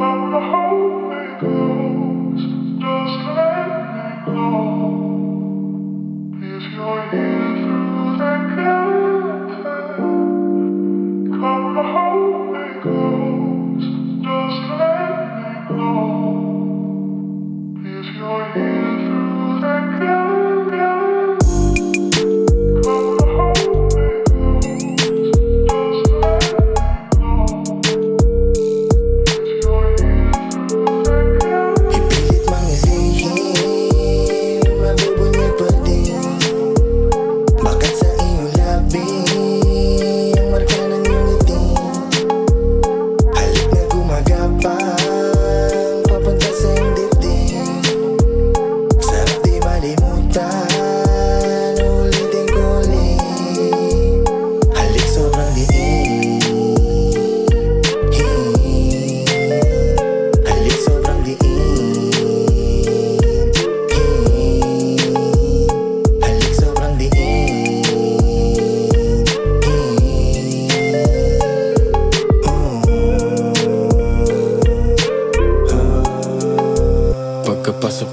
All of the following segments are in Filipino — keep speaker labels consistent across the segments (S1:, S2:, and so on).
S1: hold the whole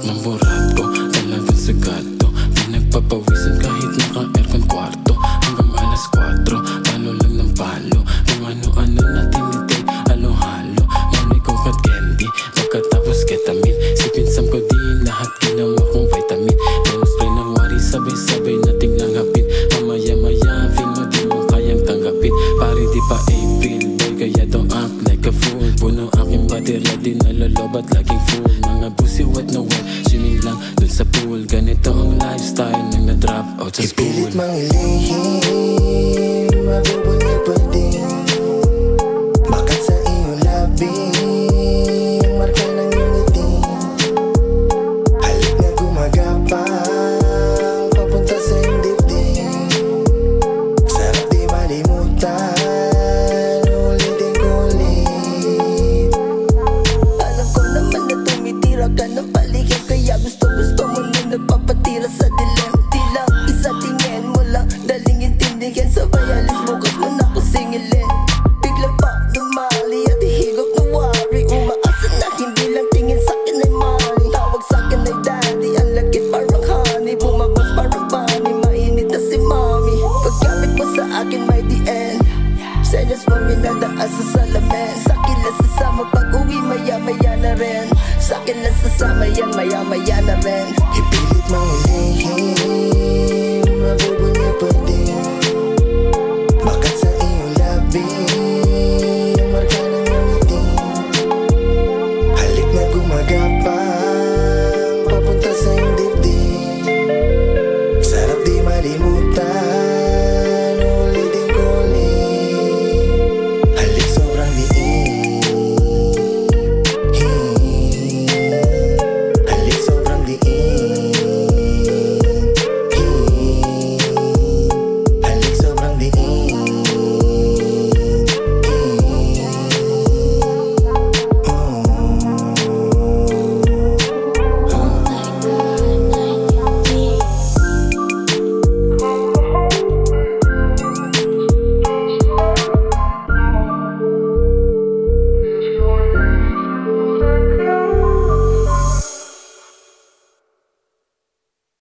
S1: Ng burat ko Talagang sagado Pinagpapawisan kahit naka-aircon kwarto. Hanggang alas 4 Palo lang ng palo. Kung ano-ano na tinitay Halo-halo. Money kong kat candy Pagkatapos ketamine Si pinsam ko di lahat ginawa kong vitamin. Nose spray ng wari Sabay-sabay nating langhapin Mamaya-maya Feel mo di mo kayang tanggapin. Pare di pa April out sa school
S2: Ipilit mang ilihim Mabubunya pa din Bakit sa iyong labi Ang marka ng iyong ngiti? Halik na gumagapang Papunta sa iyong dibdib Sarap di malimutan Ulitin ko ulit.
S3: Alam ko naman na tumitira ka ng Mo minadaan sa salamin. Sa'kin lang sasama pag uwi maya maya na rin. Sa'kin lang sasama yan maya maya na rin.
S2: Ipilit mang